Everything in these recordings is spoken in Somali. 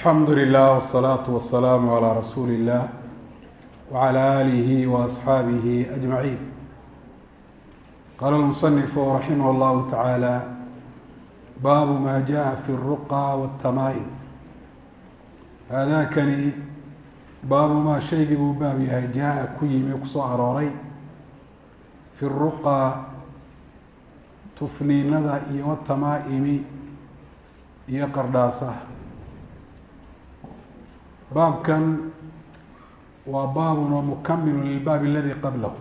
alxamdu lilah wsalaatu wasalaamu calaa rasuuli illah wacala aalihi waasxaabihi ajmaciin qaala lmusanifu raximah llahu tacaala baabu maa jaءa fi اruqa wاtamaa'im haadaakani baabu maa shaygii buu baab yahay jaa-a ku yimi kusoo arooray fi ruqa tufniinada iyo watamaaimi iyo qardhaasaha baabkan waa baabun wa mukamilu lilbaabi aladi qablahu.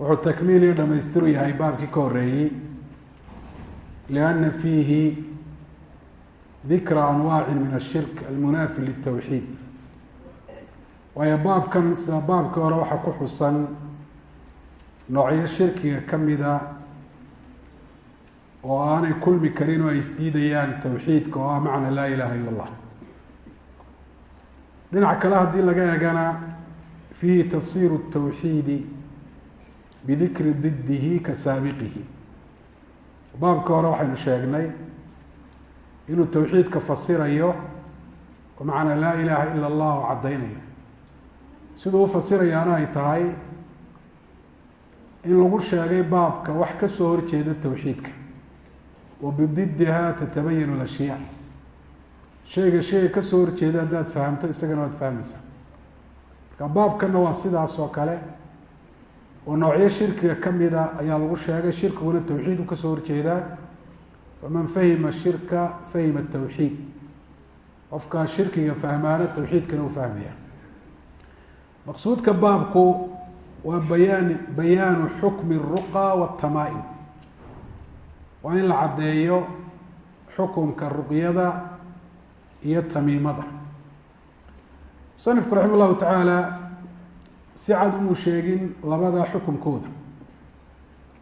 Wuxuu takmiil iyo dhamaystiru yahay baabkii ka horeeyey lianna fiihi dikra anwaaci min ashirk almunaafi litowxiid waayo baabkan sida baabkii hore waxaa ku xusan noocyo shirkiga ka mida oo aanay kulmi karin oo ay isdiidayaan towxiidka oo ah macna laa ilaha ila allah dhinac kale haddii laga eegana fiihi tafsiru الtawxiidi bidikri didihi ka saabiqihi. Baabka hore waxaynu sheegnay inuu towxiidka fasirayo oo macnaa laa ilaha ila allah oo caddaynayo. Siduu ufasirayaana ay tahay in lagu sheegay baabka wax ka soo horjeeda towxiidka wa bididiha tatabayanu lashyaa shayga shayga ka soo horjeeda haddaad fahamto isagana waad fahmaysaa. Marka baabkana waa sidaas oo kale oo noocyo shirkiga kamida ayaa lagu sheegay shirkiguna towxiid u ka soo horjeedaa faman fahima shirka fahima tawxiid. Qofkaa shirkiga fahmaana towxiidkana u fahmaya maqsuudka baabku waa bayaan bayaanu xukmi ruqa watamaaim waa in la caddeeyo xukumka ruqyada iyo tamiimada. Musanifku raxima llahu tacaala si cad umuu sheegin labada xukumkooda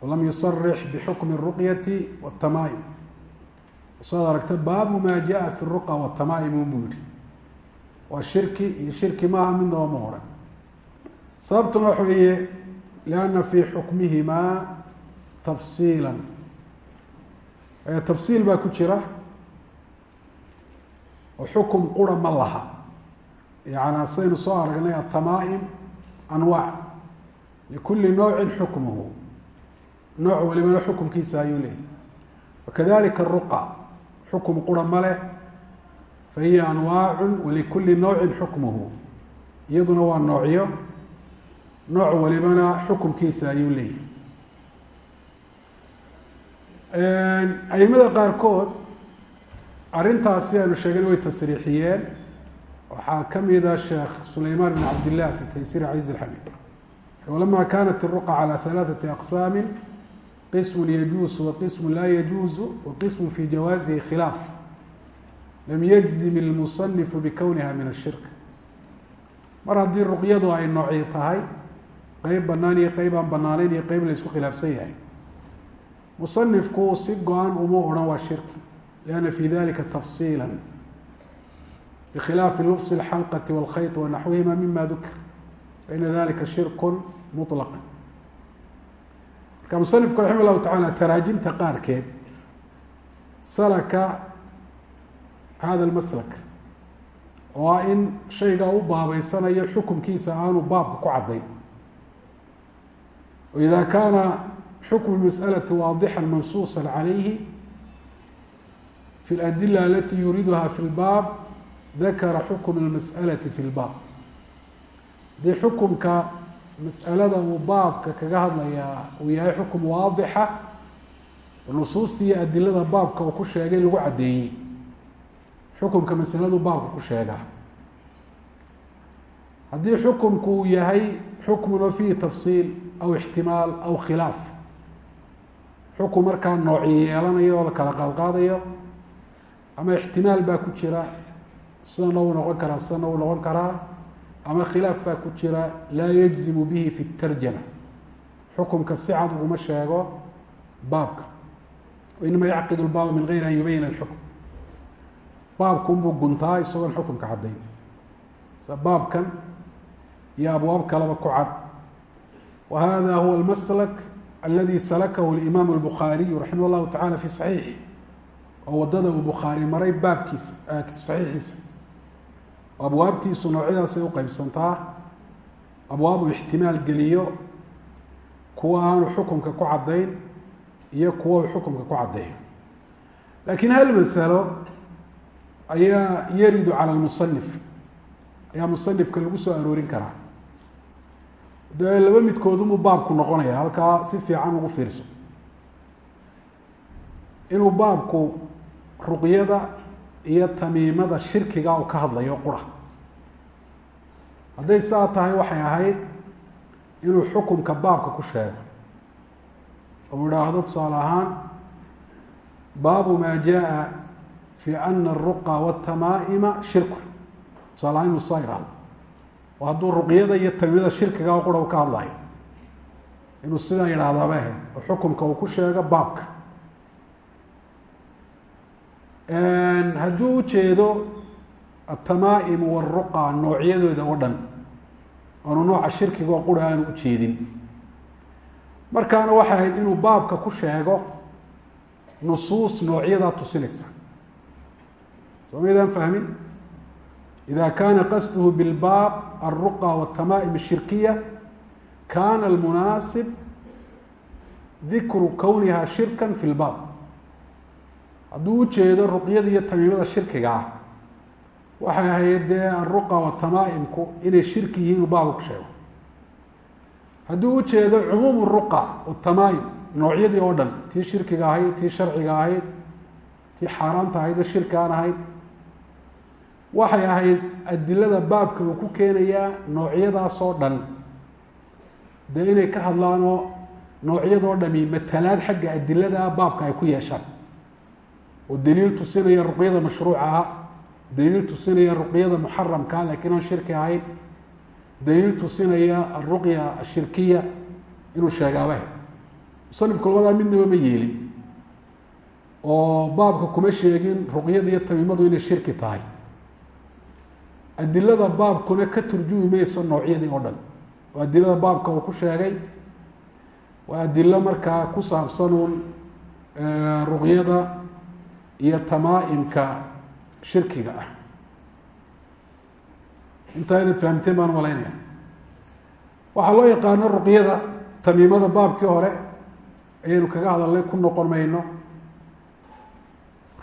walam yusarix bixukmi اruqyati watamaaim saad aragta baabu maa jaءa fi ruqa watamaaim unbuu yihi waa shirki iyo shirki maaha midnaba ma oran sababtuna waxa weeye lianna fii xukmihimaa tafsiila tafsiil baa ku jira oo xukum qura ma laha. Yaani saynu soo aragnay atamaaim anwaac likulli noocin xukmuhu. Nooc walibana xukumkiisa ayuu leeyahy wakadalika aruqa xukum qura ma leh fa hiya anwaacu walikulli nowcin xukmuhu. Iyaduna waa noocyo nooc walibana xukumkiisa ayuu leeyahy aimada qaarkood arrintaasi aynu sheegana way tasriixiyeen. Waxaa kamida sheekh sulaymaan bn cabdillah fi taysiir caziz alxamiid walama kanat iruqa calى halaaثati aqsaami qism yajuusu waqism laa yajuuzu waqism fi jawaazihi khilaaf. Lam yajzim ilmusanifu bikowniha min ashirk mar haddii ruqyadu ay noocyo tahay qeyb banaan iyo qeyb aan banaaneyn iyo qeyb la isku khilaafsan yahay. Musanifku si go-an uma odhan waa shirki lianna fi dalika tafsiila bkhilaafi lubs اlxalqati wاlkhayط wanaxwihima mima dukir faina dalika shirku muطlaqa marka musanifku raxima llahu tacala taraajimta qaarkeed salaka hada lmaslak oo ah in shayga u baabeysanayo xukumkiisa aanu baabka ku caddayn ida kaana xukmu masأlaةi waadixا mansuusa عalayhi fi اladila alati yuriiduha fi lbaab dakara xukm اlmas'alati fi lbaab haddii xukumka mas'alada uu baabka kaga hadlayaa uu yahay xukum waadixa nusuusta iyo adilada baabka uu ku sheegay lagu caddeeyey xukumka masaladu baabka ku sheegaa haddii xukumku uu yahay xukmun oo fiihi tafsiil aw ixtimaal aw khilaaf xukum markaa nooci yeelanayo oo la kala qaadqaadayo ama ixtimaal baa ku jira sidana uu noqon karaa sidana uu noqon karaa ama khilaaf baa ku jira laa yajzimu bihi fi tarjama xukumka si cad uguma sheego baabka inama yacqid lbaaba min gayri an yubayina alxukm baabkunbuu guntaa isagoon xukumka caddayn sa baabkan iyo abwaab kaleba ku cad wa hada huwa almaslak aladi salakahu اlimaam اlbukhaariyu raximah llahu tacala fi صaxiixi oo waddada uu bukhaari maray baabkiisa saxiixiisa. Abwaabtiisu noocyadaasay u qeybsantaa abwaab uu ixtimaal geliyo kuwa aanu xukumka ku caddayn iyo kuwa uu xukumka ku caddeeyo laakiin hal masalo ayaa yaridu cala lmusanif ayaa musanifka lagu soo aroorin karaa. Dee laba midkoodumuu baabku noqonaya halkaa si fiican ugu fiirso. Inuu baabku ruqyada iyo tamiimada shirkiga uu ka hadlayo qura. Hadday saa tahay waxay ahayd inuu xukumka baabka ku sheego. Ou idhaahdo tusaale ahaan baabu maa jaa fi ana aruqa watamaaima shirku tusaale ahaan inuu saa idhaahdo oo hadduu ruqyada iyo tamiimada shirkiga qura u ka hadlayo inuu sidaa yidhaahdaaba ahayd oo xukumka uu ku sheego baabka hadduu ujeedo atamaaim waruqa noocyadooda oo dhan oonu nooca shirkiga oo qura aanu ujeedin markaana waxay ahayd inuu baabka ku sheego nusuus noocyadaa tusinaysa. Soo maydaan fahmin? Ida kana qasduhu bilbaab alruqa watamaaim ashirkiya kana almunaasib dikru kowniha shirka fi lbaab hadduu ujeedo ruqyada iyo tamiimada shirkiga ah waxay ahayd dee alruqa watamaaimku inay shirki yihiin uu baaba ku sheego. Hadduu ujeedo cumuum ruqa watamaaim noocyadii oo dhan tii shirkiga ahayd tii sharciga ahayd tii xaaraanta ahayd ee shirki aan ahayd waxay ahayd adilada baabka uu ku keenayaa noocyadaasoo dhan. Dee inay ka hadlaanoo noocyadoo dhami matalaad xagga adilada baabka ay ku yeeshaan oo daliil tusinaya ruqyada mashruuca ah daliil tusinaya ruqyada muxaramkaa lakiin aan shirki ahayn. Daliil tusinaya aruqya ashirkiya inuu sheegaabahe musanifku labadaa midnaba ma yeelin oo baabka kuma sheegin ruqyada iyo tamiimadu inay shirki tahay. Adilada baabkuna ka turjumi mayso noocyadii oo dhan. Oo adilada baabka uu ku sheegay. Waa adilo markaa ku saabsanuun ruqyada iyo tamaaimka shirkiga ah. Intaa inaad fahamteen baan malaynaya waxaa loo yaqaano ruqyada tamiimada baabkii hore ayaynu kaga hadalnay ku noqon mayno.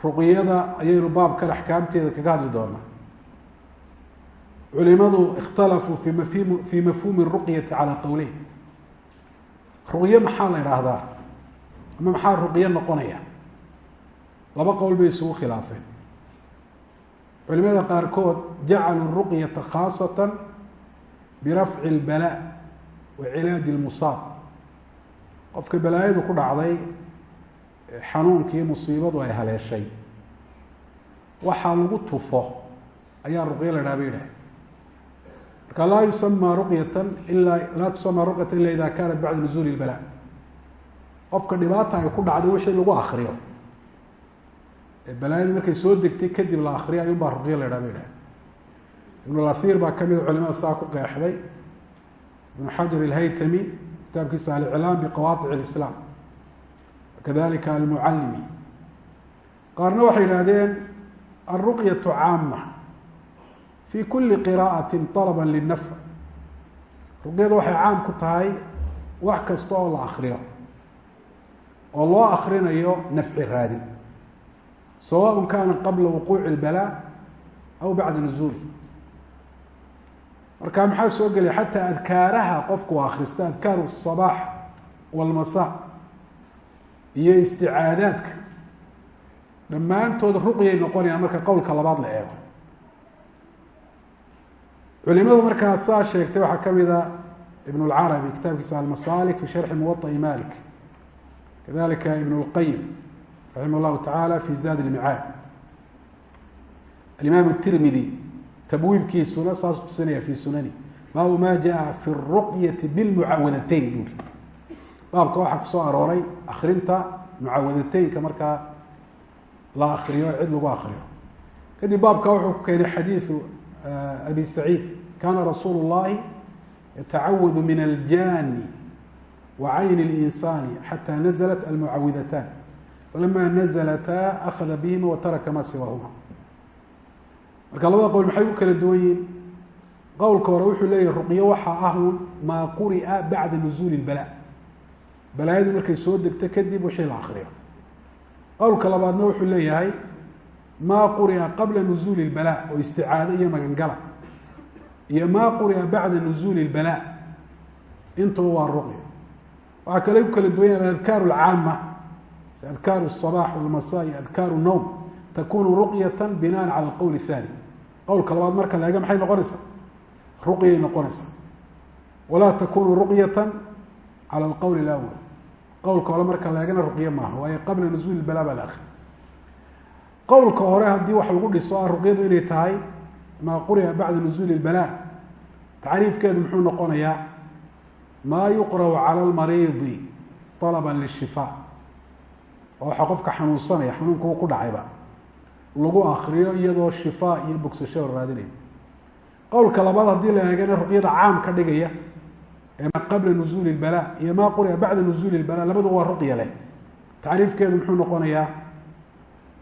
Ruqyada ayaynu baabkan axkaamteeda kaga hadli doonaa. Culimadu ikhtalafuu fi mafhim fi mafhuumi ruqyati calaa qowleyn ruqyo maxaa la idhaahdaa ama maxaa ruqyo noqonaya laba qowl bay isugu khilaafeen. Culimada qaarkood jacaluu ruqyata khaasata birafci اlbala wa cilaaji lmusaab qofka balaayadu ku dhacday xanuunkii musiibadu ay haleeshay. Waxaa lagu tufo ayaa ruqyo la dhaha ba yidhaha marka laa yusama ruqyata ila laa tusama ruqyata ila ida kanat bacda nuzuuli اlbala qofka dhibaata ay ku dhacday wixii lagu akriyo balaayadu markay soo degtay kadib la akriya ayun baa ruqyo la dhaha ba yidhaha ibn lahiir baa kamida culimada saa ku qeexday. Ibn xajar alhaytami kitaabkiisa aliclaam biqawaaic اlislaam kadalika almucalimi qaarna waxay yihahdeen alruqyatu caama fi kuli qira'ati alaba linafc ruqyada waxay caam ku tahay wax kasta oo la akriyo oo loo akrinayo nafci raadin sawaء kana qabla wuquuci اlbalaa aw bacda nuzuuli marka maxaa soo gelaya xataa adkaaraha qofku akristo adkaaru الصabaax wاlmasa iyo isticaadaadka dhammaantood ruqyay noqonayaan marka qowlka labaad la eego culimada markaa saa sheegtay waxaa kamid a ibn اlcarabi kitaabkiisa almasalik fi sharxi muwaطi malik kadalika ibn اlqayim raximah llahu tacaala fi zaad lmicaad alimaam tirmidi tabwiibkiisuna saasuu tusinaya fi sunani baabu ma jaa fi ruqyati bilmucawadatayn buuri baabka waxaa ku soo arooray akrinta mucawadataynka markaa la akriyo cid lagu akriyo kadib baabka wuxuu ku keenay xadiidu eh, abi saciid kana rasuulu llahi yatacawadu min aljaani wa cayni اlinsaani xataa naزlat almucawidataan falama nazlataa akhada bihima wataraka ma siwaahuma marka labada qowl maxay u kala duwan yihin qowlka hore wuxuu leeyahay ruqyo waxaa ahun maa quri'a bacda nuzuuli اlbala balaayadu markay soo degto kadib wixii la akriyo qowlka labaadna wuxuu leeyahay maa quri'a qabla nuzuuli اlbala oo isticaado iyo magangala iyo maa quri'a bacda nuzuuli اlbala intuba waa ruqyo waxaa kale ku kala duwan yahan aladkaar اlcaama si adkaaru الصabax wاlmasa iyo adkaaru الnowm takunu ruqyata binaan cala alqowl الthani qowlka labaad marka la eega maxay noqonaysaa ruqyay noqonaysaa walaa takunu ruqyata cala alqowl اlawal qowlka hore marka la eegana ruqyo maaha waayo qabla nuzuuli bala baa la akri qowlka hore haddii wax lagu dhiso ah ruqyadu inay tahay maa quri'a bacda nuzuuli اlbala tacriifkeedu muxuu noqonayaa maa yuqra'u cala almariidi طalaba lishifaa oo waxaa qofka xanuunsanaya xanuunkuwa ku dhacayba lagu akriyo iyadoo shifaa iyo bogsasho la raadinayo qowlka labaad haddii la eegana ruqyada caam ka dhigaya ee maa qabla nuzuuli اlbala iyo maa quri'a bacda nuzuuli اlbala labadu waa ruqya leh tacriifkeedu muxuu noqonayaa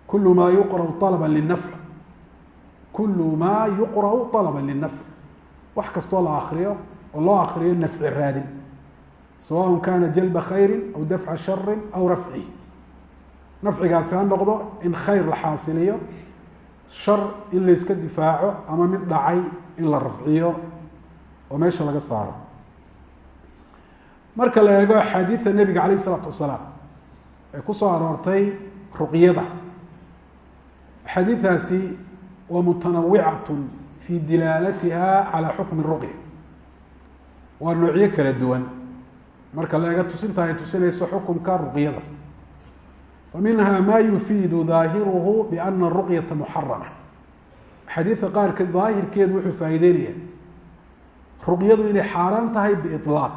kulu maa yuqra'u alaba linafc kulu maa yuqra'u alaba linafc wax kastoo la akriyo oo loo akriyo nafci raadin sawaء kana jalba khayri aw dafca shari aw rafcihi nafcigaasi ha noqdo in khayr la xaasiliyo shar in la yska difaaco ama mid dhacay in la rafciyo oo meesha laga saaro marka la eego axaadiida nebiga alayh isalaatu wasalaam ee ku soo aroortay ruqyada axaadiidaasi waa mutanawicatu fi dilaalatiha calى xukmi ruqya waa noocyo kala duwan marka la eego tusinta ay tusinayso xukumka ruqyada faminha ma yufiidu daahiruhu biana ruqyata muxarama xadiidka qaarka daahirkeedu wuxuu faa'iideynaya ruqyadu inay xaaraan tahay biiطlaaq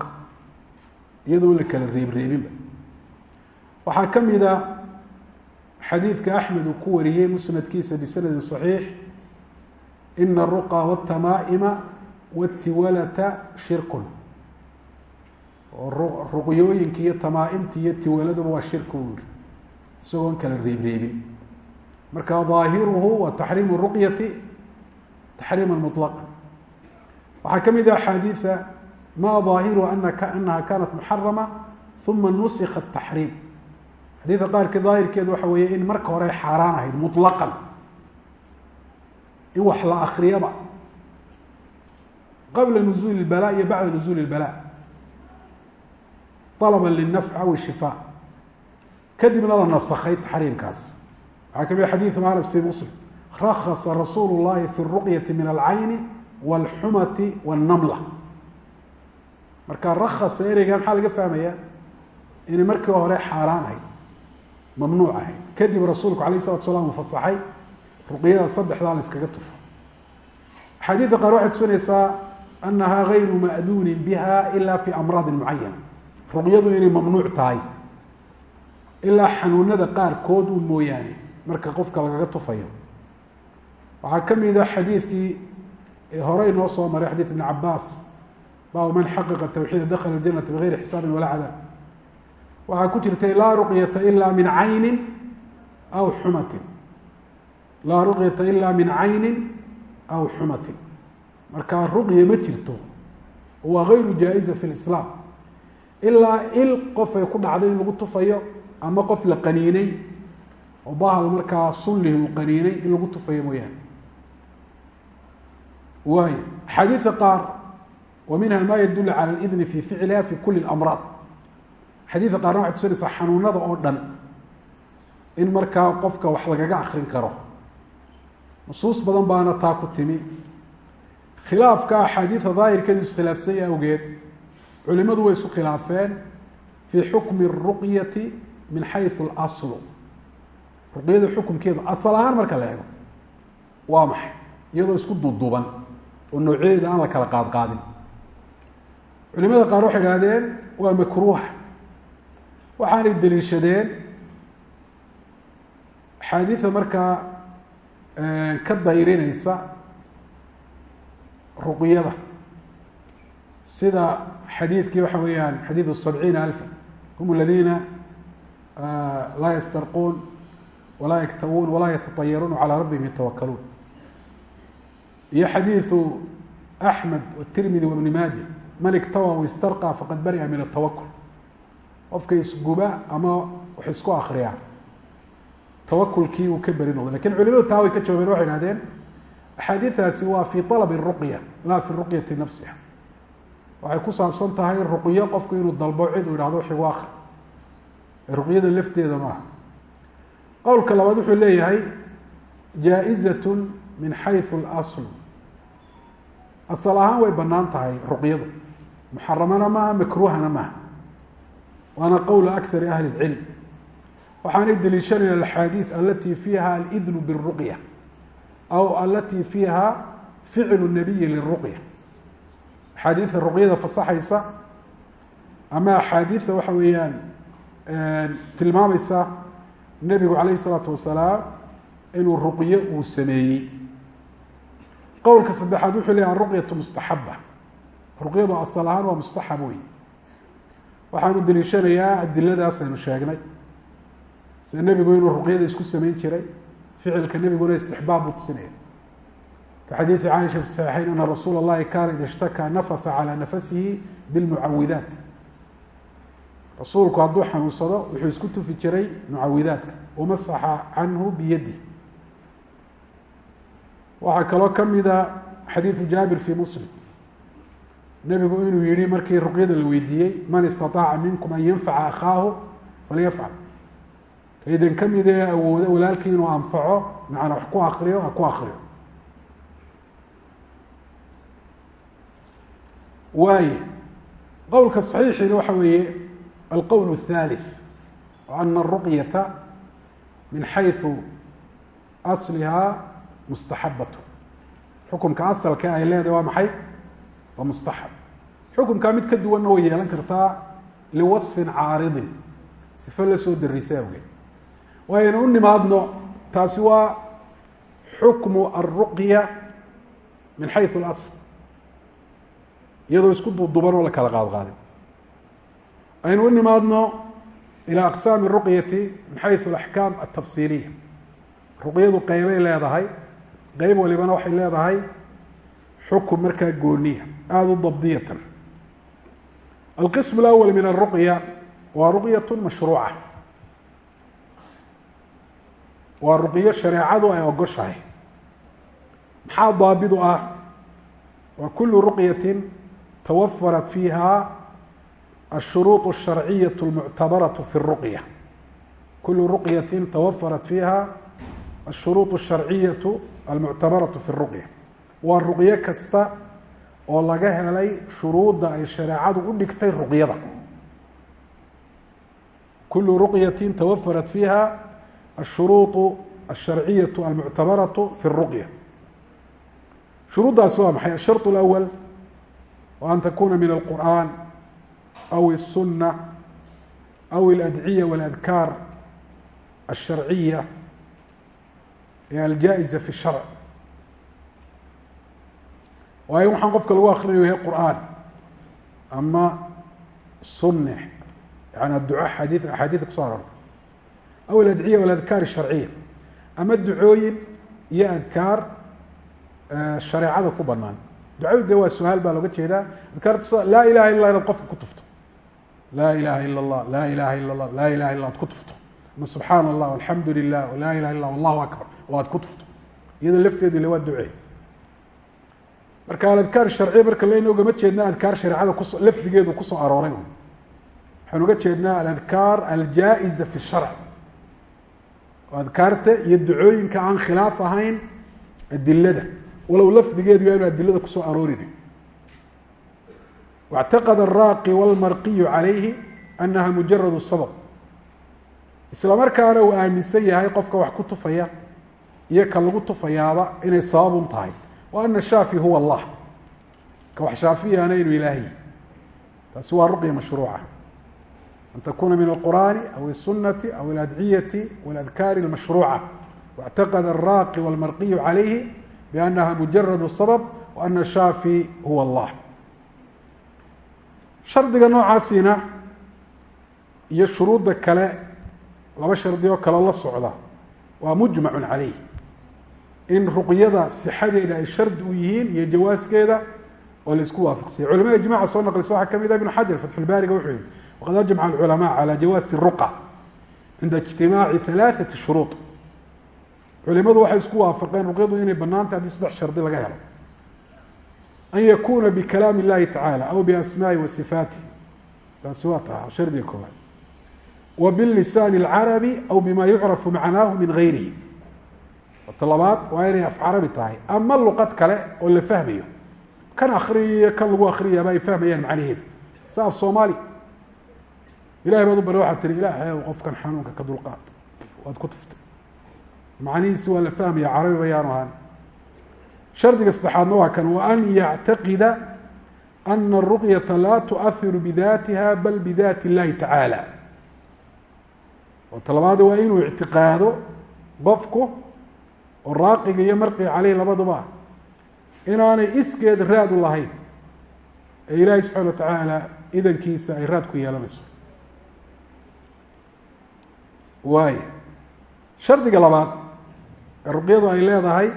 iyadoo la kala reebreebinba waxaa ka mida xadiidka axmed uu ku wariyey musnadkiisa bisanadi صaxiix ina aruqa wاtamaa'ima wاtiwalata shirkun oo ruqyooyinka iyo tamaaimta iyo tiwaladuba waa shirku u yihi isagoon kala reebreebin marka ظaahiruhu wa taxriimu ruqyati taxriima muطlaqa waxaa ka mid ah axaadiida ma ظaahiruhu anaha kanat muxarama uma nusika الtaxriim xadiidka qaarkii daahirkeedu waxa weeye in marka hore xaaraan ahayd muطlaqan in wax la akriyaba qabla nuzuuli اlbala iyo bacda nuzuuli اlbala alaba linafc aw shifaa kadibna la nasakhay taxriimkaas waxaa ka mid xadiidu anas fi muslim. Rakasa rasuulu llahi fi ruqyati min alcayni wاlxumati wاnnamla marka rakasa ereyga maxaa laga fahmaya inay markii hore xaaraan ahayd mamnuuc ahayd. Kadib rasuulku alayh salatu salaam uu fasaxay ruqyada saddexdaa la iskaga tufo. Axaadiidda qaar waxay tusinaysaa anaha gayru ma'duunin biha ila fi amraadin mucayana ruqyadu inay mamnuuc tahay ilaa xanuunada qaarkood u mooyaane marka qofka lagaga tufayo. Waxaa ka mida xadiidkii hore inoo soo maray xadiid ibn cabaas baabu man xaqiqa tawxiida dakla janata bigayri xisaabin walaa cadaab. Waxaa ku jirtay laa ruqyata ila min caynin aw xumatin. Laa ruqyata ila min caynin aw xumatin. Marka ruqya ma jirto waa gayru jaa-iza fi lislaam. Ilaa il qof ay ku dhacday in lagu tufayo ama qof la qaniinay oo bahal markaa sullihi uu qaniinay in lagu tufayo mooyaane waay axaadiida qaar wa minha ma yadulu cala lidni fi ficliha fi kuli اlamraad xadiida qaarna waxay tusinaysaa xanuunada oo dhan in markaa qofka wax lagaga akrin karo nusuus badan baana taa ku timi khilaafka axaadiida daahirkeedu iskhilaafsanya awgeed culimadu way isku khilaafeen fii xukmi الruqyati min xayu اlaslu ruqyada xukumkeedu asal ahaan marka la eego waa maxay? Iyadoo isku duuduuban oo noocyadeeda aan la kala qaadqaadin. Culimada qaar waxay idhahdeen waa makruuha waxaanay deliishadeen axaadiida markaa ka dayrinaysa ruqyada. Sida xadiidkii waxa weeyaan xadiidu sabciina alfa. Hum aladiina laa yastaruun walaa yaktawuun walaa yatatayaruun calaa rabbihim yatawakaluun iyo xadiiu axmed tirmidi wabni maaja man iktawa waistarqaa faqad bari'a min atawakul qofka isguba ama wax isku akriya tawakulkii uu ka beri noqday laakiin culimadu taa way ka jawaabeen waxay hahdeen axaadiiaasi waa fi alabi ruqya laa fi ruqyati nafsiha waxay ku saabsan tahay ruqyo qofku inuu dalbo cid uu yihahdo wax igu akri ruqyada lafteeda maaha qowlka labaad wuxuu leeyahay jaaئizaة min xayثu اlأصl asal ahaan way banaan tahay ruqyadu muxaramana maaha makruuhana maaha waana qowla akari ahli اlcilm waxaanay deliishanayaan axaadiid alati fiiha alidnu biاruqya aw alati fiiha ficlu nabiyi liruqya axaadiida ruqyada fasaxaysa ama axaadiida waxa weeyaan tilmaamaysa nebigu calayh الsalaatu wasalaam inuu ruqyo uu sameeyey qowlka saddexaad wuxuu leeyahy aruqyatu mustaxaba ruqyadu asal ahaan waa mustaxab wey waxaanu deliishanayaa adiladaas aynu sheegnay sida nebigu inuu ruqyada isku sameyn jiray ficilka nebiguna istixbaab buu tusinaya ka xadiidi caaisha fi saxiixeyn ana rasuula اllahi kaana ida shtakaa nafatha calaa nafasihi bilmucawidaat rasuulku hadduu xanuunsado wuxuu isku tufi jiray mucawidaadka wamasaxa canhu biyadi. Waxaa kaloo kamida xadiidu jaabir fi muslim. Nebigu inuu yihi markii ruqyada la weydiiyey man istaطaaca minkum an yanfaca akhaahu falyafcal. Kaidin ka mid ee awooda walaalkii inuu anfaco macnaa wax ku akriyo ha ku akriyo waaye qowlka صaxiixina waxa weeye alqowl الthalith ana الruqyata min xayثu asliha mustaxabatu xukumka asalka ay leedahay waa maxay waa mustaxab xukumkaa mid ka duwanna way yeelan kartaa liwasfin caaridin sifo la soo darisa awgeed waaynu u nimaadno taasi waa xukmu alruqya min xayu اlasl iyadoo isku duduban oo la kala qaad qaadin aynu u nimaadno ilى aqsaami الruqyati min xayu اlaxkaam altafsiiliya ruqyadu qeybay leedahay qeyb walibana waxay leedahay xukun markaa gooniya aada u dabdiyatan alqism اlأwl min الruqya waa ruqyaة mashruuca waa ruqyo shareecadu ay ogoshahay maxaa daabidu ah waa kulu ruqyati tawafarat fiiha الshuruuط الsharciyaة اlmuctabaraة fi الruqya kulu ruqyati tawafarat fiiha الshuruuط الsharciyaة almuctabaraة fi الruqya waa ruqyo kasta oo laga helay shuruudda ay shareecadu u dhigtay ruqyada kulu ruqyati tawafarat fiiha الshuruuط الsharciyaة almuctabaraة fi الruqya shuruuddaasi waa maxay الsharط الأول wa an takuna min الqur'an aw الsunة aw اladciya واladkaar الsharciya aljaa-iza fi sharc waayo waxaan qofka lagu akrinayo yahay qur'aan ama sunne yani duco xadii axaadiida kuso aroorta aw aladciya waladkaar الsharciya ama ducooyin iyo adkaar shareecada ku banaan ducadu dee waa suhaal baa looga jeedaa. Adkaartus laa ilaha illa inaad qofka ku tufto. Laa ilaha ila اllah laa ilaha ila اllah laa ilaha illa ad ku tufto. Ama subxaan allah alxamdu lilah laa ilaha illah allahu akbar oo aad ku tufto. Iyada lafteedu ile waa ducee marka aladkaar sharciya marka leyna ogama jeedna adkaar shareecada lafdigeedu ku soo arooray un waxaan uga jeednaa aladkaar aljaa'iza fi sharc. Oo adkaarta iyo ducooyinka aan khilaaf ahayn adilada walow lafdigeedu yaanu adilada kusoo aroorin واctaqd الraaqi wاlmarqiyu عalayhi anaha mujarad sabab isla markaana uu aaminsan yahay qofka wax ku tufaya iyo ka lagu tufayaaba inay sababun tahay wa ana shaafi huwa اllah ka wax shaafiyana inuu ilaahay taasi waa ruqya mashruuca an takuna min الqur'ani aw الsunati aw اladciyati واladkaari اlmashruuca واctaqd الraaqi wاlmarqiyu عalayhi bأnaha mujarad sabab وana shaafi huwa اllah shardiga noocaasina iyo shuruudda kale laba shardi oo kaleo la socda waa mujmacun caleyh in ruqyada sixadeeda ay shardi u yihiin iyo jawaaskeeda oo laisku waafaqsanya culamada ijmaca soo naqlisa waxaa kamid ah ibnu xajar fatxulbaariga wuxuu yihi waqad ajmaca alculamaa cala jawaasi ruqa cinda ijtimaaci halaaثati shuruud culimadu waxay isku waafaqeen ruqyadu inay banaantay haddii saddex shardi laga helo. An yakuna bikalaam اllahi tacala aw biasmaai wa sifaatih taasi waa taha shardiga koowaad. Wa bilisaani اlcarabi aw bima yucrafu macnaahu min gayrihi. Ta waa inay af carabi tahay. Ama luqad kale oo la fahmayo. Kan akriyiyo kan lagu akriyaaba ay fahmayaan macnaheeda sa af soomaali. Ilahay baad u bare waxaad tihi ilaahay qofkan xanuunka ka dulqaad. Waad ku tuftay macnihiisi waa la fahmaya carabi bayaanu ahaan. Shardiga saddexaadna waa kan wa an yactaqida ana aruqyata laa tuahiru bidatiha bal bidati اllahi tacaala oo talabaad waa inuu ictiqaado qofku oo raaqiga iyo marqiga caleyh labaduba inaanay iskeed raad u lahayn ee ilaahay subxana wa tacaala idankiisa ay raad ku yeelanayso. Waay shardiga labaad ruqyadu ay leedahay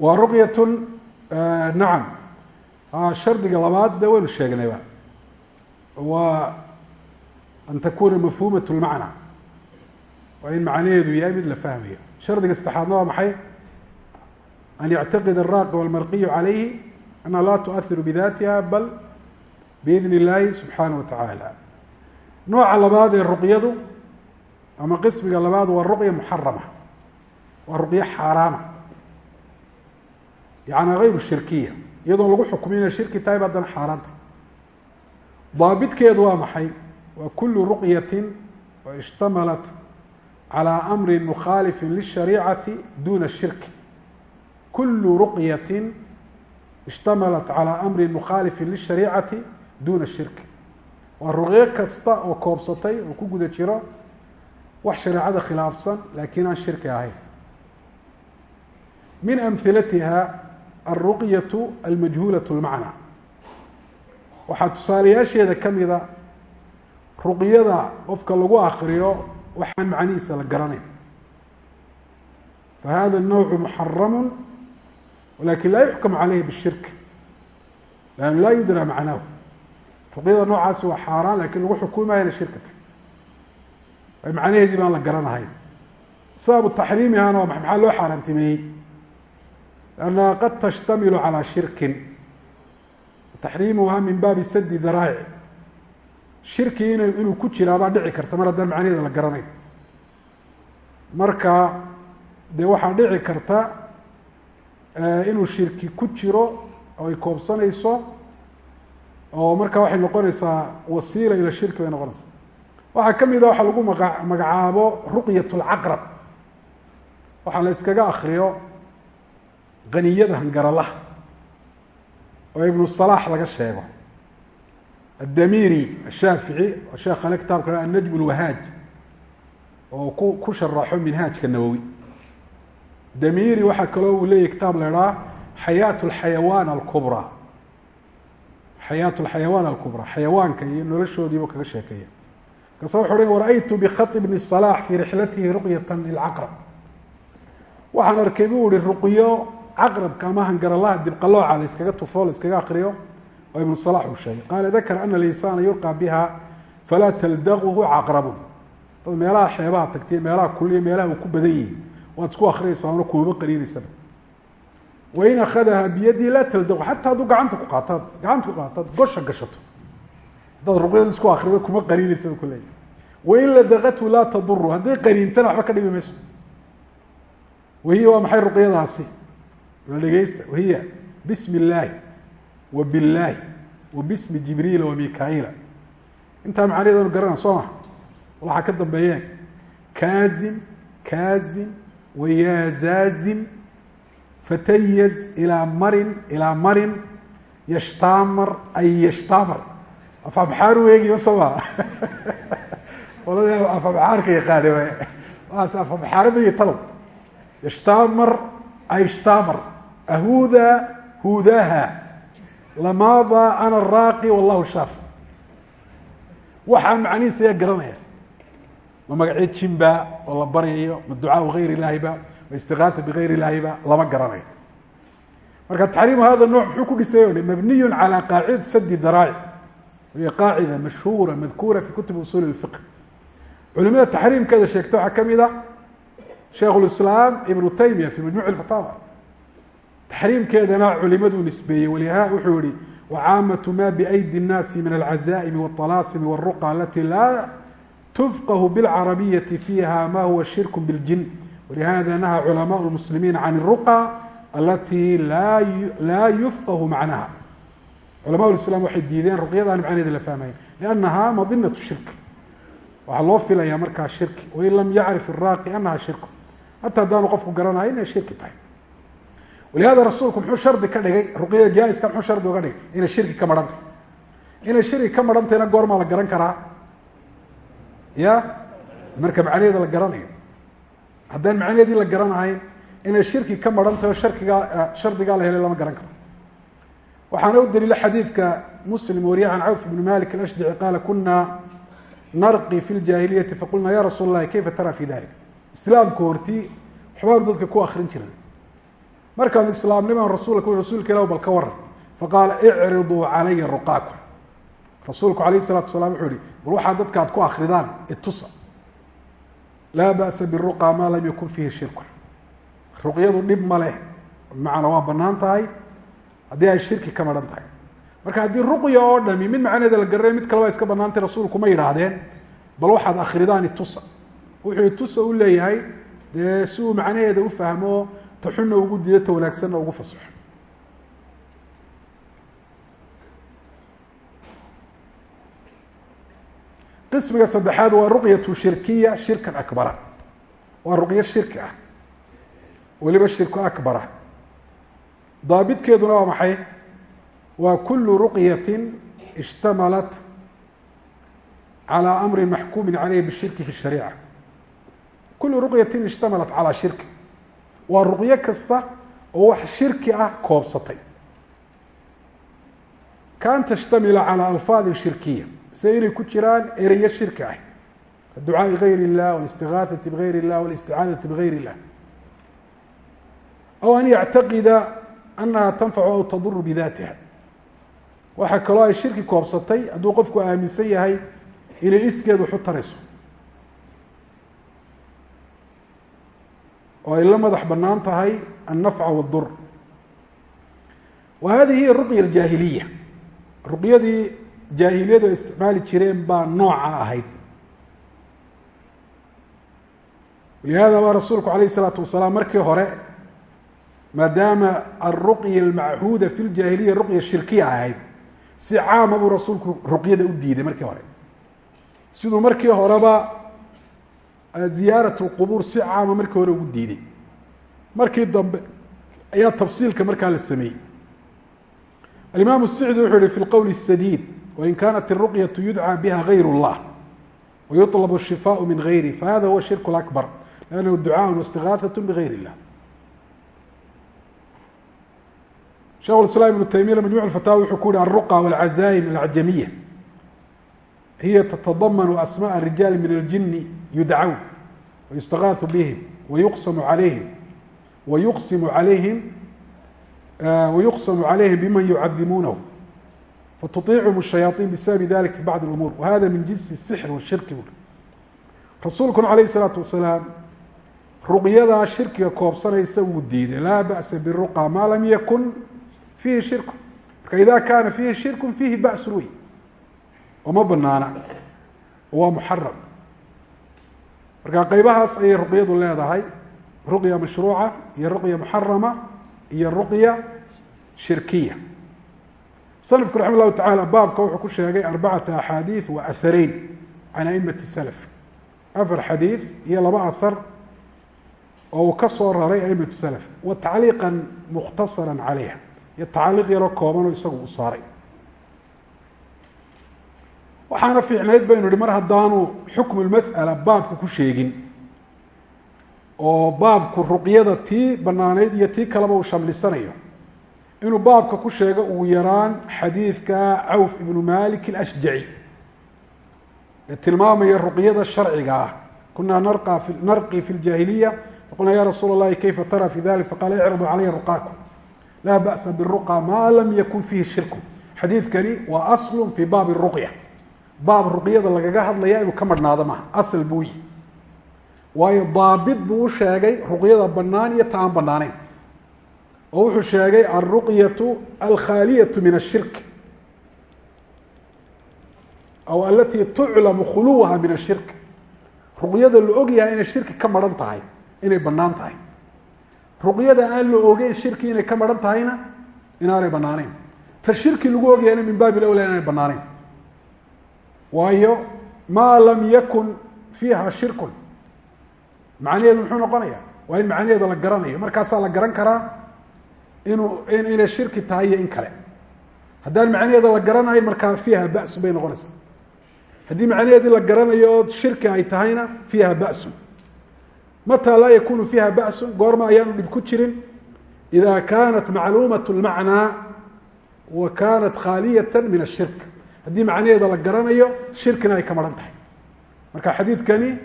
waa ruqyatun nacam. Shardiga labaad de waynu sheegnayba waa an takuna mafhuumat lmacna waa in macnaheedu yahay mid la fahmayo shardiga saddexaadna waa maxay? An yactaqid araaqi walmarqiyu calayhi ana laa tuahiru bidatiha bal biidn illaahi subxaana wa tacaala nooca labaad ee ruqyadu ama qismiga labaad waa ruqya muxarama. Waa ruqyo xaaraama yani ayru shirkiya. Iyadoon lagu xukminina shirki tahay ba dana xaaraanta. Daabitkeedu waa maxay? Waa kulu ruqyatin ishtamalat calى amri mukhaalifi lishariicati duna shirki. Kulu ruqyati ishtamalat calى amri mukhaalifi lishariicati duna shirki. Waa ruqyo kasta oo koobsatay oo ku guda jiro wax shareecada khilaafsan laakiin aan shirki ahayn. Min amilatiha alruqyatu almajhuulatu lmacnaa waxaa tusaalayaasheeda ka mida ruqyada qofka lagu akriyo waxaan macnihiisa la garanayn fahada nawcu muxaramu walakin laa yuxkam caleyhi bishirk lan laa yudraa macnaahu ruqyada noocaasi waa xaaraan laakiin lagu xukumayana shirkata macnaheedii baan la garanahayn sababu taxriimihana maxaa loo xaaraantimeeyey lannaha qad tashtamilu calى shirkin taxriimuha min baabi sadi daraa'ic shirki in inuu ku jiraabaa dhici karta mar haddaan macnaheeda la garanayn marka dee waxaa dhici karta inuu shirki ku jiro oo ay koobsanayso oo marka waxay noqonaysaa wasiila ila shirki bay noqonaysaa waxaa ka mid a waxaa lagu magacaabo ruqyat lcaqrab waxaa la iskaga akriyo haniyada hangaralaha oo ibnu salaax laga sheego. Addamiri ashaafici oo sheekh ale kitaabka annajm lwahaaj oo ku ku sharaxo minhaajka nawowi. Damiri waxaa kaloo uu leeyahy kitaab la idhaha xayaat lxayawaan alkubraa xayaat lxayawaan alkubraa xayawaanka iyo noloshoodiibu kaga sheekeeya. Markaase wuxu uhi wara-ytu bikhat ibni salaax fii rixlatihi ruqyata lilcaqrab waxaan arkay buu ihi ruqyo caqrabka ama hangaralaha dibqalooca la yskaga tufo la yskaga akriyo oo ibnu salax uu sheegay qaala dakara ana linsaana yulqaa biha falaa taldaquhu caqrabun dad meelaha xeebaha tagtay meelaha kuliya meelaha uu ku badan yihi waad isku akrinaysaa una kuuba qariinaysaba wain akhadaha biyadihi laa taldaqu xataa hadduu gacanta ku qaataad gacanta ku qaataad gosha gashato haddaad ruqyada isku akrido kuma qariinaysaba kuleeya wain ladaqathu laa taduru hadday qariintana waxba ka dhibi mayso wahiya waa maxay ruqyadaasi dhegeysta wahiya bismi illaahi wa billaahi wa bismi jibriila wa mikaila. Intaa macnaheedanu garana soo maha waxaa ka dambeeyeen kaazim kaazim wayaa zaazim fatayaz ilaa marin ilaa marin yashtaamar ay yashtaamar afabxaar weegi soma qolada afabxaarka yaqaane waas afabxaare magi talow yashtaamar ayshtaamar ahuda hudaha lamaada ana raaqi wallahu shaafi waxaa macnihiisa ayaa garanaya ma magacyo jimba oo la baryayo ma ducaau gayr ilaahiba ma istigaatha bigayr ilaahiba lama garanayo marka taxriimu hada nooc muxuu ku dhisay mabniyu calى qaacida sadi daraa'ic wahiy qaacida mashhuura madkuura fi kutubi usuuli اfiq culimada taxriimkeeda sheegta waxaa ka mid a sheikh اlislaam ibnu taymiya fi majmuc fataawa taxriimkeedana culimadu nisbeeyey waliha wuxuu yihi wacaamatu ma bydi الnaasi min alcazaa'imi wاطalaasimi wاruqa alati laa tufqahu bاlcarabiyati fiiha ma huwa shirk bاljin walihada naha culamaء اlmuslimiin can الruqa alati laa yufqahu macnaha culama islam waxay diideen ruqyada aan macnaheeda la fahmayn liannaha madinatu shirk waxaa loo filayaa markaa shirki wain lam yacrif iraaqi anaha shirku hataa haddaanu qofku garanayo inay shirki tahay. Walihada rasuulku muxuu shardi ka dhigay ruqyada jaa-iska muxuu shardi uga dhigay? Inay shirki ka marhan tahy inay shirki ka marhan tahayna goormaa la garan karaa. Ya? Marka macnaheeda la garanayo. Haddaan macnaheedii la garanahayn inay shirki ka maran tahay o sharkigaa shardigaa la helay lama garan karo. Waxaana u daliila xadiidka muslim wariye can cawf ibni malik alashdici qaala kuna narqi fi ljaahiliyati faqulnaa ya rasuul اlahi kayfa tara fi dalik islaamku hortii waxbaanu dadka ku akrin jiray. Markaanu islaamnimaan rasulka rasuulka ilah bal ka waran faqaala icriduu calaya ruqaakum rasuulku alayh الsalatu wasalaam wuxuu yihi bal waxaa dadka ad ku akridaan itusa. Laa ba'sa biruqa ma lam yakun fiihi shirku ruqyadu dhib ma leh bimacnaa waa bannaan tahay. Haddii ay shirki ka maran tahay. Marka haddii ruqya oo dhami mid macnaheeda la garanay mid kale waa iska banaantay rasuulku ma yidhaahdeen bal waxaad akridaan itusa wuxuu itusa u leeyahay dee si uu macnaheeda u fahmo ta xunna ugu diido ta wanaagsanna ugu fasaxo qismiga saddexaad waa ruqyatu shirkiya shirkan akbara. Waa ruqyo shirki ah. Weliba shirku akbara. Daabitkeeduna waa maxay? Waa kulu ruqyatin ishtamalat calى amri maxkuumi caleyh bishirki fi shariica kulu ruqyatin ishtamalat calaa shirki. Waa ruqyo kasta oo wax shirki ah koobsatay. Kaan tashtamila calaa alfaadin shirkiya. Sida inay ku jiraan ereyo shirki ah. Kaducaai gayr illah walistigaaati bgayr illah walisticaadati bgayr illah aw an yactaqida anaha tanfacu aw taduru bidaatiha. Waxaa kaloo ay shirki koobsatay hadduu qofku aaminsan yahay inay iskeed wax oo ay la madax bannaan tahay annafca wadur wa hadihi hiya ruqya aljaahiliya. Ruqyadii jaahiliyadu ay isticmaali jireen baa nooca ahayd. Walihada baa rasuulku alayh isalaatu wasalaam markii hore maadaama alruqya almachuuda fi ljaahiliya ruqya shirkiya ahayd si caama buu rasuulku ruqyada u diiday markii hore. Siduu markii horeba ziyaarat lqubuur si caama markii hore ugu diiday markii dambe ayaa tafsiilka markaa la sameeyey alimaam sicdi wuxuu yihi fi lqowl sadiid wain kanat iruqyatu yudcى biha gayr اllah wayuطlb الshifaaء min gayri fahada huwa shirk اakbar lannahu ducaaء waاstigaaثaة bgayr اllah shekh iسlاm iبnu taymiya majmuع اfataawa wuxuu ku yihi alruqa wاlcazaa'im alacjamiya hiya tatadamn asmaء الrijaal min اljini yudcawn wayustagaaثu bihim wayuqsamu alayhim wayuqsimu alayhim wayuqsamu calayhim biman yucadimuunahu fatuطiicum الshayaaطin bisababi dalik fi bacض اlumuur wahada min jinsi الsixr washirki bui rasuulkuna alayh الsalaatu wasalaam ruqyadaa shirkiga koobsanaysa wuu diiday laa ba'sa biruqa maa lam yakun fiihi shirku marka ida kaana fiihi shirku fiihi ba'sun wey oo ma banaana waa muxaram marka qeybahaas ayay ruqyadu leedahay ruqya mashruuca iyo ruqya muxarama iyo ruqya shirkiya. Musanifku raxima llahu tacala baabka wuxuu ku sheegay arbacata axaadiid wa ahareyn can aimati salaf. Afar xadiid iyo laba ahar oo uu ka soo raray aimatu salaf wa tacliiqan mukhtasara calayha. Iyo tacliiq yaroo koobanoo isagu uu saaray waxaana fiicnayd baynu ihi mar haddaanu xukmu lmas'ala baabku ku sheegin oo baabku ruqyada tii banaanayd iyo tii kaleba uu shamlisanayo. Inuu baabka ku sheego ugu yaraan xadiidka cawf ibnu malik alashjaci ee tilmaamaya ruqyada sharciga ah. Kunaa narqa narqi fi ljaahiliya faqulna ya rasuula اllahi kayfa tara fi dalik faqala icradu calaya ruqaakum. Laa ba'sa biruqa ma lam yakun fihi shirku. Xadiidkani waa aslu fi baabi ruqya baab ruqyada lagaga hadlaya inuu ka marhnaado maaha. Asal buu yi waayo daabit buu u sheegay ruqyada banaan iyo ta aan banaanayn oo wuxuu sheegay alruqyatu alkhaaliyatu min ashirk aw alatii tuclamu khuluwaha min ashirk ruqyada la og yahay inay shirki ka maran tahay inay bannaan tahay. Ruqyada aan la ogeyn shirki inay ka maran tahayna inaanay banaaneyn ta shirki lagu ogyahayna min baabi lawla inaanay banaaneyn waayo maa lam yakun fiiha shirkun. Macnaheedu muxuu noqonaya? Waa in macnaheeda la garanayo. Markaasaa la garan karaa inuu inay shirki tahay iyo in kale. Haddaan macnaheeda la garanayo markaa fiiha basun bay noqonaysaa. Haddii macnaheedii la garanayo shirki ay tahayna fiiha basun mataa laa yakunu fiiha basun goorma ayaanu dhib ku jirin. Ida kanat macluumat lmacnaa wa kanat khaaliyata min ashirk haddii macnaheeda la garanayo shirkina ay ka maran tahay marka xadiidkani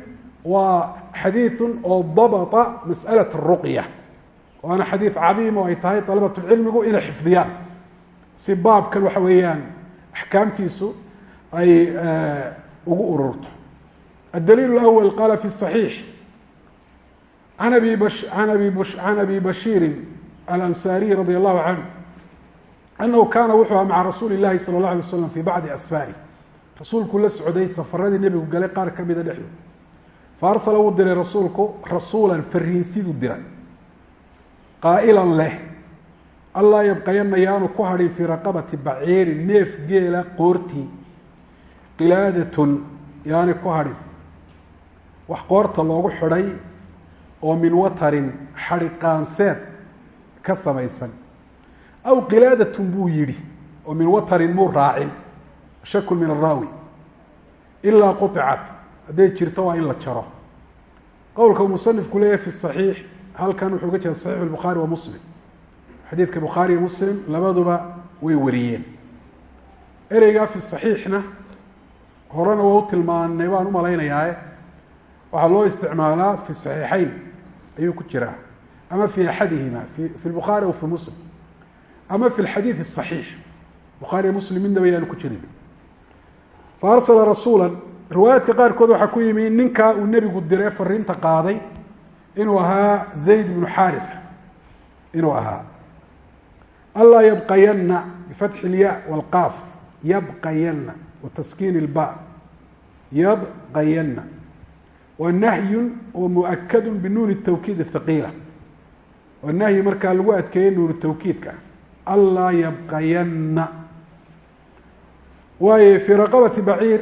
waa xadiiثu oo dabطa masأlaة الruqya waana xadiiث cadiim oo ay tahay طalabaة اcilmigu inay xifdiyaan si baabkan waxa weeyaan axkaamtiisu ay ugu ururto الdliil الأول qala fi الصaحيiح an abi an abi bashiri الأnsariي radي الlahu عanه anahu kaana wuxuu aha maca rasuuli lahi sala اla alay slam fi bacdi asfaari rasuulkuu la socday safaradii nebigu galay qaar ka mida dhexdood fa arsala wuu diray rasuulku rasuulan fariinsiduu diray qaa'ilan leh allaa yabqayana yaanu ku hadhin fii raqabati baciirin neef geela qoortii qilaadatun yaani ku hadhin wax qoorta loogu xidhay oo min watarin xadhiqaanseed ka samaysan aw qilaadatun buu yidhi oo min watarin muu raacin shakun min araawi ilaa quicat hadday jirto waa in la jaro. Qowlka uu musanifku leeyahy fi saxiix halkan wuxuu uga jeeda saxiix bukhaari wa muslim. Xadiidka bukhaari iyo muslim labaduba way wariyeen. Ereygaa fi saxiixna horena waa u tilmaanay baan umalaynayaa waxaa loo isticmaalaa fi saxiixeyn ayuu ku jiraa. Ama fi axadihima fi lbukhaari aw fi muslim ama fi lxadiid الصaxiix bukhaari muslim midnaba yaanu ku jirin faarsala rasuula riwaayaadka qaarkood waxaa ku yimi ninkaa uu nebigu diray fariinta qaaday inuu ahaa zayd bnu xaarisa inuu ahaa alaa yabqayana bifatxi اlya wاlqaaf yabqayana wataskiin اlba yabqayana wa nahyu oo muakadu binuuni tawkiid اthaqiila waa nahyi markaa lagu adkeeyey nuunu tawkiidka alaa yabqayana waayo fii raqabati baciir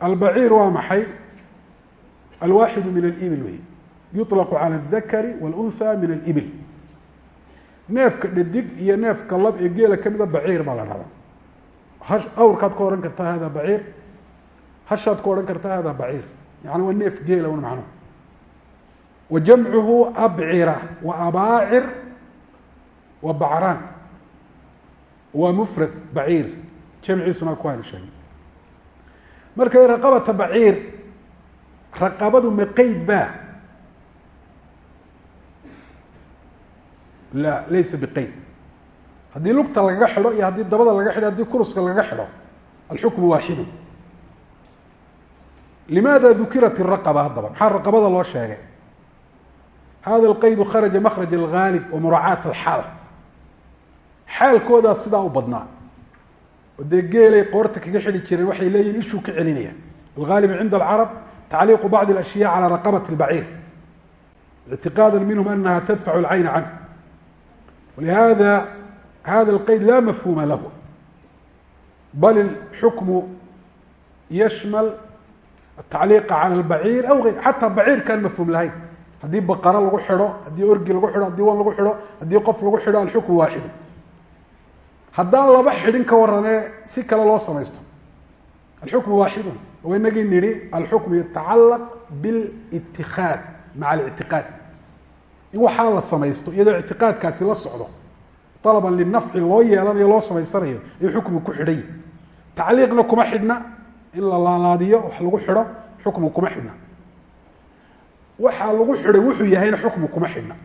albaciir waa maxay alwaaxidu min alibil wey yuطlaqu calى اdakari wاlunha min alibil neefka dhadig iyo neefka lab ee geela kamida baciir baa la dhahdaa hash awrkaad ku odhan kartaa hada baciir hashaad ku odhan kartaa hada baciir yani waa neef geela un macnuhu wa jamcuhu abcira wa abaacir wa bacraan. Waa mufrad baciir. Jamciisuna ku aynu sheegay. Marka raqabata baciir raqabadu ma qeyd ba la laysa biqeyd haddii lugta lagaga xidho iyo haddii dabada laga xidho haddii kuruska lagaga xidho alxukmu waaxidu. Limaada dukirat iraqaba haddaba? Maxaa raqabada loo sheegay? Hada alqeydu kharaja makraj algaalib wa muraacaat alxaal xaalkoodaa sidaa u badnaa oo dee geelay qoorta kaga xidhi jireen waxay leeyihin ishuu ka celinaya algaalibu cinda alcarab tacliiqu bacdi alashyaa calaa raqabati اlbaciir ictiqaada minhum anaha tadfacu alcayna canh walihada hada alqeyd la mafhuma lahu bal اlxukmu yashmal atacliiqa calى اlbaciir aw eyr xataa baciir kaan mafhum lahayn haddii baqaro lagu xidho haddii orgi lagu xidho haddii wan lagu xidho haddii qof lagu xidho alxukmu waaxidu haddaan laba xidhin ka waranee si kale loo samaysto. Alxukmu waaxidun. Oo inagii nidhi alxukmu yatacalaq bilitikaad maca alictiqaad in waxaa la samaysto iyadoo ictiqaadkaasi la socdo alaban linafci loo yeelanayo loo samaysanayo ayuu xukmu ku xidhay. Tacliiqna kuma xidhna in la laalaadiyo wax lagu xidho xukmu kuma xidhna. Waxaa lagu xidhay wuxuu yahayna xukmu kuma xidhna.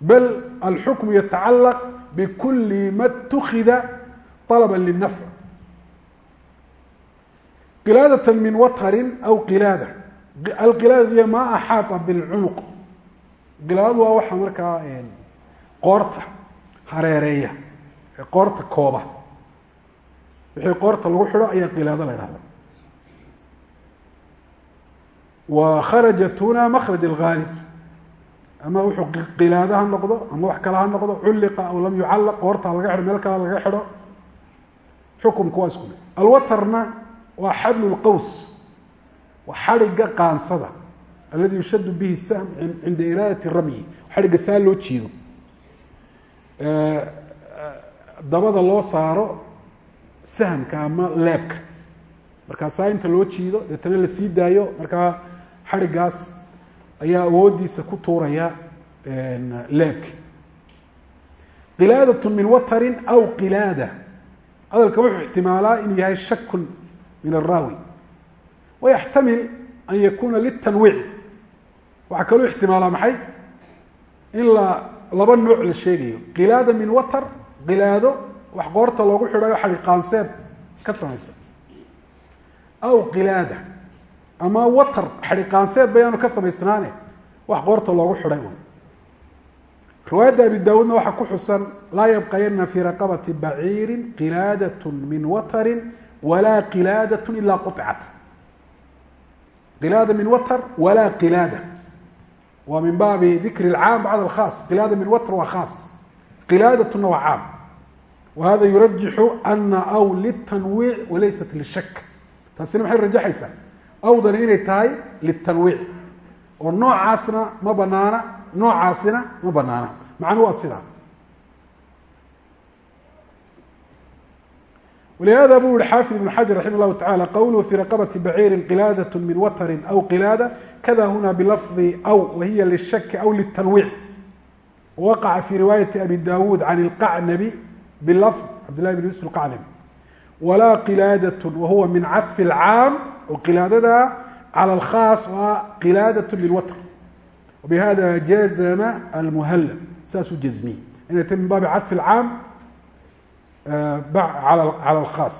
Bal alxukmu yatacalaq bikuli ma اtukida alaba linafc qilaadة min watrin aw qilaada alqilaada hiy ma axaaطa bاlcunuq qilaadadu waa waxa markaa qoorta hareereeya ee qoorta kooba wixii qoorta lagu xidho ayaa qilaado la dhahda wa kharajat huna makraj اlgaalib ama wuxuu qilaado ha noqdo ama wax kale ha noqdo culliqa aw lam yucallaq qoorta laga xidho meel kale laga xidho xukumku waa isku mid. Alwatarna waa xablu lqaws waa xadhigga qaansada aladi yushadu bihi sahm cinda iraadati ramyi xadhigga saa loo jiido. Dabada loo saaro sahmka ama leebka. Markaa inta loo jiido deetana la sii daayo markaa xadhiggaas ayaa awoodiisa ku tuuraya leebka. qilaadat min watarin aw qilaada. Hadalka wuxuu ixtimaalaa inuu yahay shakun min araawi wayaxtamil an yakuna litanwiici waxaa kaloo ixtimaalaa maxay? In la laba nooc la sheegayo. Qilaada min watar qilaado wax qoorta loogu xidhayo xadhiqaanseed ka samaysan aw qilaada ama watar xadhiqaanseed bayaanu ka samaysnaane wax qoorta loogu xidhay un riwaayadda abi daawuudna waxaa ku xusan laa yabqayana fii raqabati baciirin qilaadat min watarin walaa qilaadat ilaa quicat qilaada min watar walaa qilaada. Waa min baabi dikri اlcaam bacd alkhaas qilaada min watr waa khaas. Qilaadatuna waa caam. Wa hada yurajixu ana aw litanwiic walaysat lishak taasina maxay rajaxaysaa awdani inay tahay litanwiic oo noocaasna ma banaana noocaasina ma banaana macnu waa sidaa ولهذا buu yihi xاaفظ بن حجر رحimه الlaه taعالى qwlه في رqبة bعيiri qilاadة min wtr أو qilاadة kda huna بlفظ أو وhiy للشhك أو للتنويع ووقع في رواية أbي dاود عن القعنبي بlفظ cبد لله بن يوسف القعنبي وlا qilاadة وhuوa min caطف الcاam oo qilaadada عlى الkhاaص waa qilاadة min wtr وبhada جزم المhلب saasuu jزmiyey inay ta min baabi caطف الcاam calى اlkhaas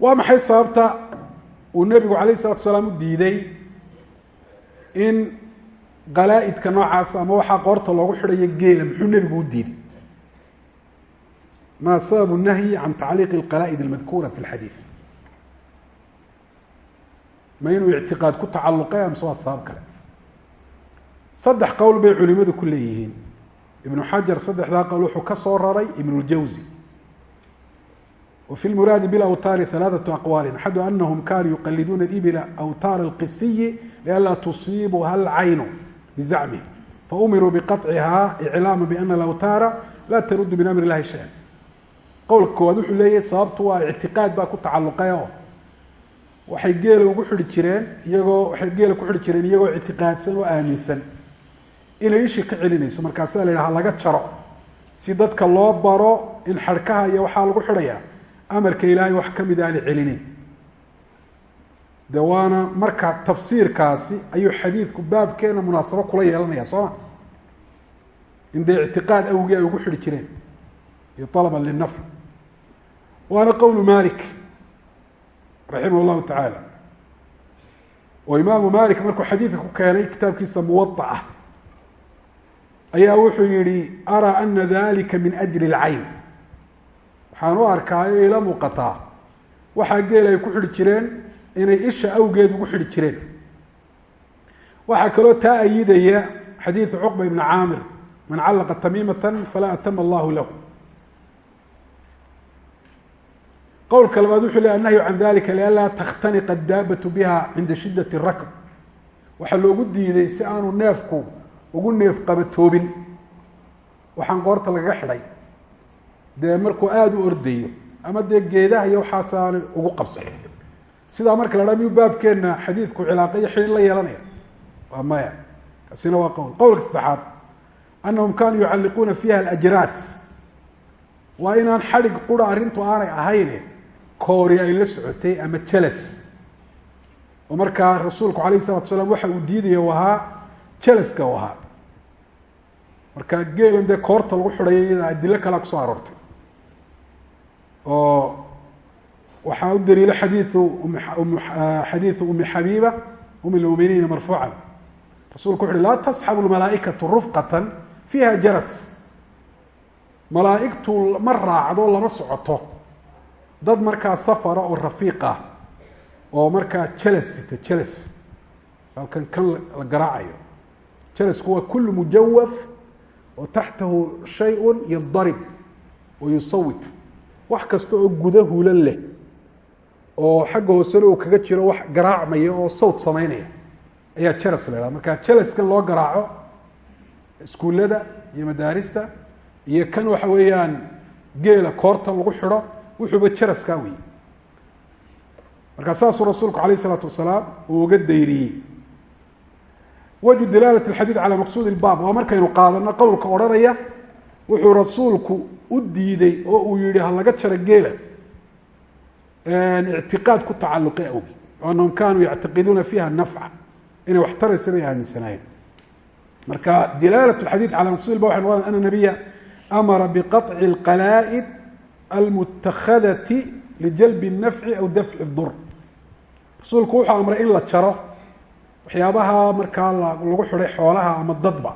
waa maxay sababta uu nebigu alayه الsalatu salaam u diiday in qalaa-idka noocaas ama waxaa qoorta loogu xidhayo geela muxuu nebigu u diiday? Ma sababu nahyi can tacliiqi alqalaa-id almadkuura fi lxadiid ma inuu ictiqaad ku tacalluqay amse waa sabab kale? Saddex qowl bay culimadu ku leeyihiin. Ibnu xajar saddexdaa qowl wuxuu ka soo raray ibnu ljawsi wa fi lmuraadi bilawtaari halaathatu aqwaali axadu anahum kaanuu yuqaliduuna ibila awtaara alqisiyi lianlaa tusiibuha bizacmih faumiruu biqaطciha iclaama biana alawtaara laa tarudu min amri اllahi shay-an qowlka koowaad wuxuu leeyahay sababtu waa ictiqaad baa ku tacalluqay oo waxay geela ugu xidhi jireen iyagoo waxay geela ku xidhi jireen iyagoo ictiqaadsan oo aaminsan inay ishii ka celinayso markaasaa la yidhaha laga jaro si dadka loo baro in xadhkaha iyo waxaa lagu xidhayaa amarka ilaahay wax ka mid aana celinin de waana marka tafsiirkaasi ayuu xadiidku baabkeena munaasabo kula yeelanaya soo ma? In dee ictiqaad awgii ay ugu xidhi jireen iyo alaban linafr waana qowlu malik raximah llahu tacaala. Oo imaamu malik markuu xadiidka ku keenay kitaabkiisa muwaaa ayaa wuxuu yihi araa ana dalika min ajli اlcayn waxaan u arkaayo ila muuqataa. Waxaa geel ay ku xidhi jireen inay isha awgeed ugu xidhi jireen. Waxaa kaloo taa ayidaya xadiidu cuqba ibni caamir man callaqa tamiimata falaa atama allahu lahu. Qowlka labaad wuxuu le annahyu can dalika lianlaa takhtaniqa adaabbatu biha cinda shiddati rakb waxaa loogu diiday si aanu neefku ugu neef qabatoobin. Waxaan qoorta lagaga xidhay. Dee markuu aada u ordayo ama dee geedaha iyo waxaasaana ugu qabsan sidaa marka la dhaa miyuu baabkeenna xadiidku cilaaqa iyo xidhiir la yeelanaya. Waa maya. Kaasina waa qowl. Qowlka saddexaad. Anahum kanuu yucalliquuna fiiha alajraas. Waa inaan xadhig qura arrintu aanay ahayne koori ay la socotay ama jalas oo markaa rasuulku alayh isalatu salaam waxa uu diidaya u ahaa jalaska u ahaa. Marka geelan dee koorta lagu xidhayo iyada adilo kalea ku soo aroortay. Oo waxaa u daliilo xadiiu umi xabiiba um lmuminiina marfuucan. Rasulku wuxu uhi laa tasxabu lmalaaikatu rufqatan fiiha jaras. Malaaigtu ma raacdo lama socoto. Dad markaa safara oo rafiiqah oo markaa jalas sita jalas halkan kan la garaacayo. Jalasku waa kulu mujawaf oo taxtahu shayun yadarib oo yusawit wax kasta oo guda hulan leh oo xagga hoosena uu kaga jiro wax garaacmaya oo sawt samaynaya. Ayaa jalas la haha marka jalaskan loo garaaco iskuullada iyo madaarista iyo kan waxa weeyaan geela koortan lagu xidho wuxuuba jaraskaa wey markaa saasuu rasuulku alayh isalaatu wasalaam uu uga dayriyey. Wajhu dilaalat alxadiid calaa maqsuud ilbaab waa markaynu qaadano qowlka odhanaya. Wuxuu rasuulku u diiday oo uu yihi ha laga jaro geela ictiqaad ku tacalluqe awgi anahum kanuu yactiqiduuna fiiha nafca inay wax taraysa bay aaminsanaayeen marka dilaalat lxadiid cala maqsud ilbab waxay noqon ana nabiya amara biqaطci اlqalaa'id almutakadati lijalbi الnafci aw dafci اdur rasuulku wuxuu amray in la jaro waxyaabaha markaa lagu xidhay xoolaha ama dadba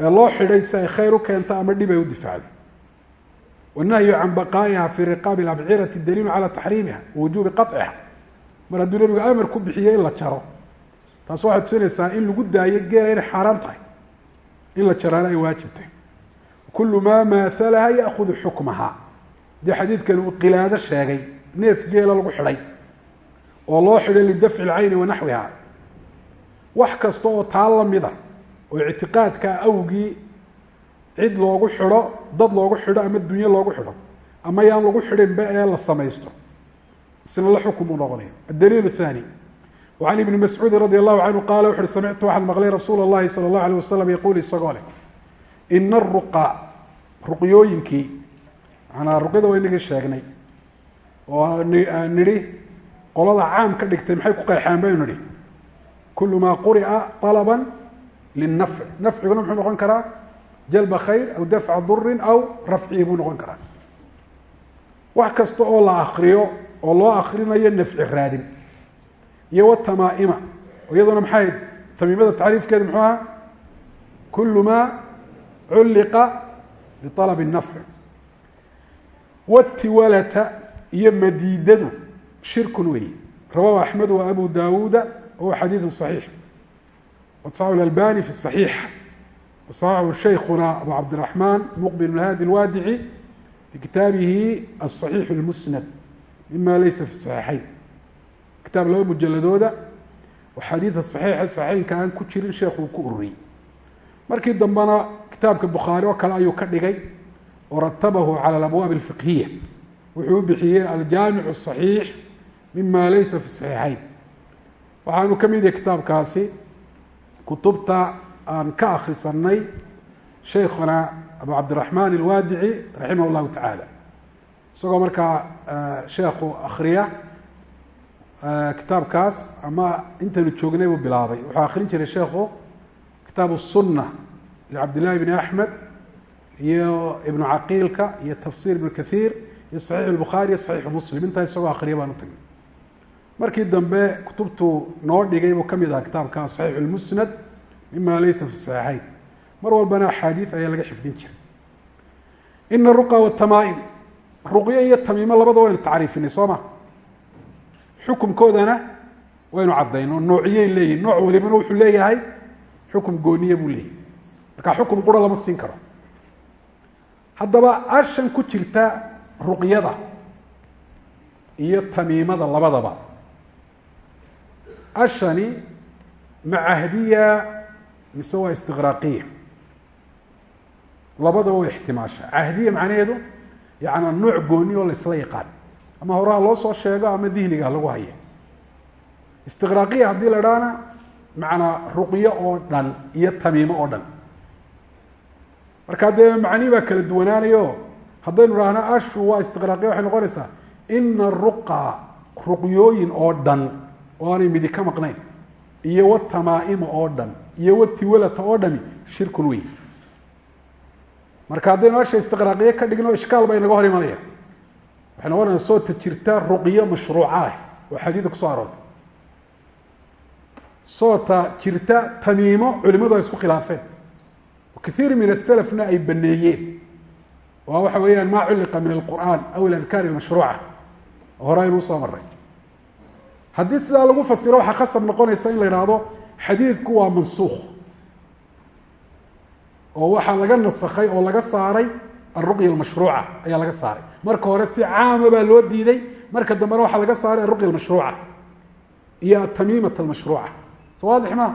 ee loo xidhay si ay khayr u keento ama dhib ay u difaacdo wanahyu can baqaa'iha fii riqaabi labcirati daliilu cala taxriimiha wujuubi qaciha mar hadduu nabigu amar ku bixiyo in la jaro taas waxay tusinaysaa in lagu daayo geela inay xaaraan tahay in la jaraana ay waajibtay kulu maa maaalaha yakudu xukmaha dee xadiidkan uu qilaado sheegay neef geela lagu xidhay oo loo xidhay lidafci lcayni wa naxwiha wax kasta oo taa lamida oo ictiqaadka awgii cid loogu xidho dad loogu xidho ama dunyo loogu xidho ama yaan lagu xidhinba ee la samaysto isna la xukun buu noqonaya adaliil thani وعن بن مسعوud رضي الله عنه qال وu uhi samictu waxaan maqlay rasuul الlahi salى الlaه عليه waسلم yquل isagoo leh in الرuqa ruqyooyinkii manaa ruqyada waa inagii sheegnay oo nidhi qolada caam ka dhigtay maxay ku qeexeen baynu nihi kul ma quri'a طalبا للنfع nafciguna muxuu noqon karaa jalba khayr aw dafca durin aw rafcihi buu noqon karaa. Wax kasta oo la akriyo oo loo akrinayo nafci raadin iyo watamaaima iyaduna maxayd tamiimada tacriifkeeda muxuu ahaa? Kulu maa culliqa lialab nafci watiwalata iyo madiidadu shirkun weeye. Rawahu axmed wa abu daawuuda wa huwa xadiidu صaxiix wasaxahu fi صaxiixa wasaxaxu shaykuna abu cabdiraxmaan muqbil bn hadi اlwaadici fi kitaabihi aلصaxiix اlmusnad mima laysa fi صaxiixayn kitaab laba mujaladooda oo xadiida saxiixa saxiixinka aan ku jirin sheekhu ku ururiyey markii dambena kitaabka bukhaari oo kale ayuu ka dhigay oo ratabahu cala alabwaab alfiqhiya wuxuu u bixiyey aljaamicu saxiix mima laysa fi saxiixayn waxaanu ka mid yahay kitaabkaasi kutubta aan ka akhrisanay sheikhuna abu cabdiraxmaan alwaadici raximah llahu tacaala isagoo markaa sheekhu akhriya kitaabkaas ama intaynu joognay buu bilaabay wuxuu akrin jiray sheekhu kitaab الsuna licabdillahi bni axmed iyo ibnu caqiilka iyo tafsir ibn kahiir iyo saxiix الbukhaari iyo saxiixu muslim intaa isagoo akriya baan u tagnay markii dambe kutubtu noo dhigay buu kamid ahaa kitaabka saxiix اlmusnad mima laysa fi saxiixayn. Mar walbana axaadiid ayaa laga xifdin jiray. Ina ruqa wtamaaim ruqyo iyo tamiimo labada waynu tacriifinay soo ma? Xukumkoodana waynu cadayno noociyey leeyihiin nooc walibana wuxuu leeyahay xukum gooniye buu leeyahay marka xukum qura lama siin karo. Haddaba ashan ku jirta ruqyada iyo tamiimada labadaba ashani ma cahdiya mise waa istiqraaqiya labadaba way ixtimaasha cahdiya macnaheedu yaana nooc gooni oo laysla yaqaan ama horaha loo soo sheego ama dihniga lagu haya istiqraaqiya haddii la dhaana macnaa ruqyo oo dhan iyo tamiimo oo dhan marka dee macnihi baa kala duwanaanayo haddaynu idhaahno ashu waa istiqraaqiya waxay noqonaysaa ina ruqa ruqyooyin oo dhan oo aanay midi ka maqnayn iyo watamaaima oo dhan iyo watiwalata oo dhami shirkun wey marka haddaynu asha istiqraaqiye ka dhigno ishkaal bay naga hor imanaya waxay noqonaysaa soota jirta ruqyo mashruuca ah oo xadiida ku soo aroortay. Soota jirta tamiimo culimadu ay isku khilaafeen. Kaiir min aslafna ay baneeyeen. Oo waxa weeyaan maa culliqa min alqur'aan aw iladkaar mashruuca hore aynu u soo maray haddii sidaa lagu fasiro waxaa khasab noqonaysa in la idhaahdo xadiidku waa mansuukh. Oo waxaa laga nasakhay oo laga saaray alruqya almashruuca ayaa laga saaray. Marka hore si caama baa loo diiday marka dambena waxaa laga saaray alruqya almashruuca iyo atamiimat almashruuca. So waadix maa